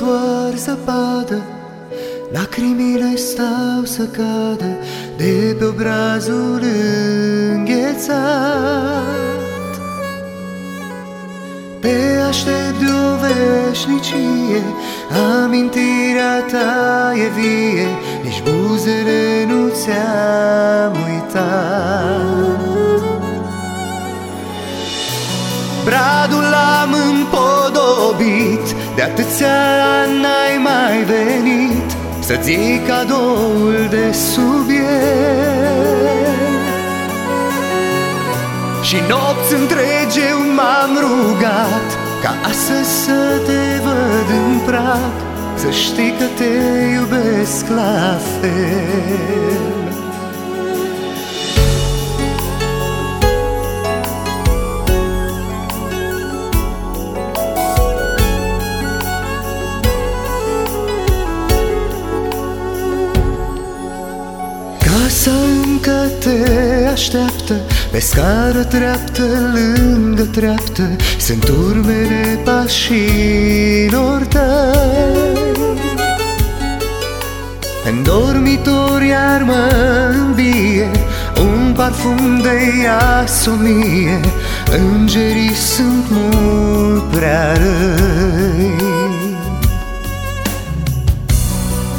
doar zăpadă. Lacrimile stau să cadă De pe obrazul înghețat. Te aștept de o veșnicie Amintirea ta e vie Nici buzele nu ți-am uitat. Bradul l-am împodobit De atâția ani n-ai mai venit Să-ți iei cadoul de subiect Și nopți întregi eu m-am rugat Ca astăzi să te văd în prag Să știi că te iubesc la fel Casa încă te așteaptă Pe scară treaptă, lângă treaptă Sunt urmele pașilor tăi. În dormitor iar mă îmbie Un parfum de iasomie Îngerii sunt mult prea răi.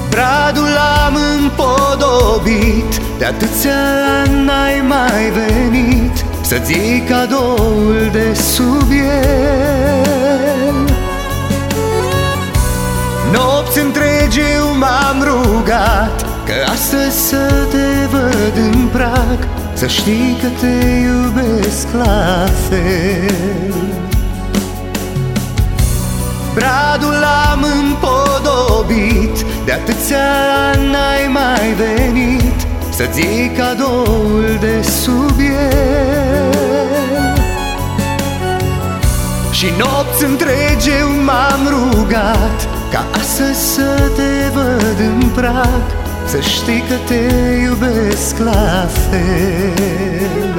Bradul am împodobit De atâția ani n-ai mai venit Să-ți iei cadoul de sub el. Nopți întregi eu m-am rugat Că astăzi să te văd în prag Să știi că te iubesc la fel. Bradul am împodobit De atâția ani n-ai mai venit Să-ți iei cadoul de sub el. Și nopți întregi eu m-am rugat Ca astăzi să te văd în prag Să știi că te iubesc la fel